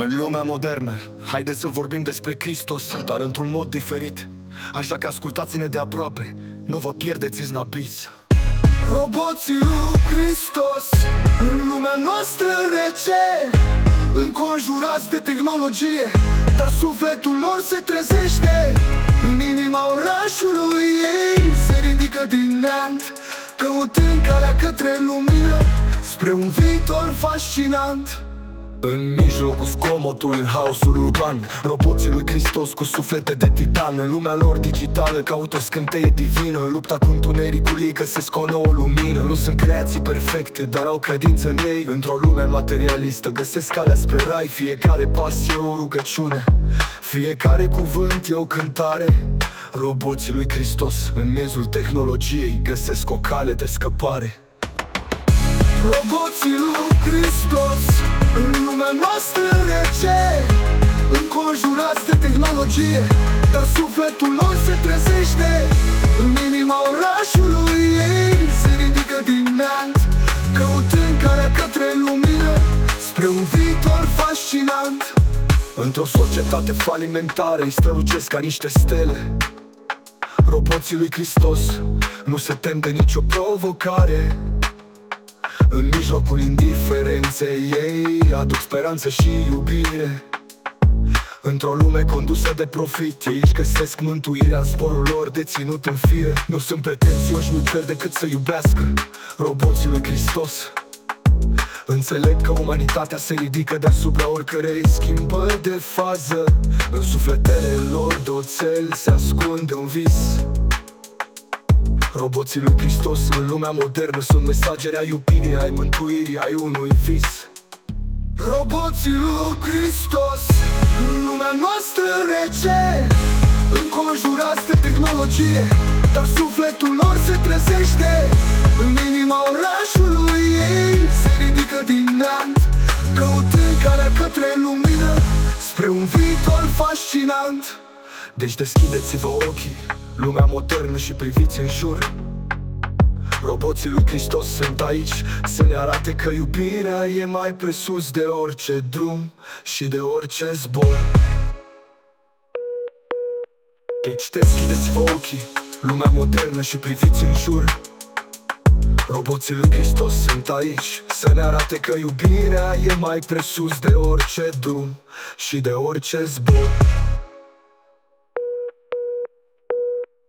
În lumea modernă, haideți să vorbim despre Hristos, dar într-un mod diferit. Așa că ascultați-ne de aproape, nu vă pierdeți znapiți Roboții lui Hristos, în lumea noastră rece Înconjurați de tehnologie, dar sufletul lor se trezește. În inima orașului ei se ridică din neant Căutând calea către lumină, spre un viitor fascinant în mijlocul zgomotului, haosul urban Roboții lui Hristos cu suflete de titan. În lumea lor digitală caută o scânteie divină. În lupta cu întunericul ei găsesc o nouă lumină. Nu sunt creații perfecte, dar au credință în ei. Într-o lume materialistă găsesc calea spre rai. Fiecare pas e o rugăciune Fiecare cuvânt e o cântare. Roboții lui Hristos în miezul tehnologiei Găsesc o cale de scăpare. Roboții lui Hristos tehnologie Dar sufletul lor se trezește În inima orașului. Ei Se ridică din neant Căutând calea către lumină Spre un viitor fascinant. Într-o societate falimentară Îi strălucesc ca niște stele. Roboții lui Hristos Nu se tem de nicio provocare. În mijlocul indiferenței ei Aduc speranță și iubire Într-o lume condusă de profit Ei își găsesc mântuirea în sporul lor deținut în fire Nu sunt pretențioși, nu cer decât să iubească Roboții lui Hristos. Înțeleg că umanitatea se ridică deasupra oricărei schimbări de fază. În sufletele lor de oțel se ascunde un vis. Roboții lui Hristos în lumea modernă Sunt mesageri ai iubirii, ai mântuirii, ai unui vis. Roboții lui Hristos. în lumea noastră rece Înconjurați de tehnologie Dar sufletul lor se trezește În inima orașului. Ei Se ridică din neant Căutând calea către lumină Spre un viitor fascinant. Deci deschideți-vă ochii Lumea modernă și priviți în jur Roboții lui Hristos sunt aici Să ne arate că iubirea e mai presus de orice drum Și de orice zbor. Deci deschideți-vă ochii Lumea modernă și priviți în jur. Roboții lui Hristos sunt aici Să ne arate că iubirea e mai presus de orice drum Și de orice zbor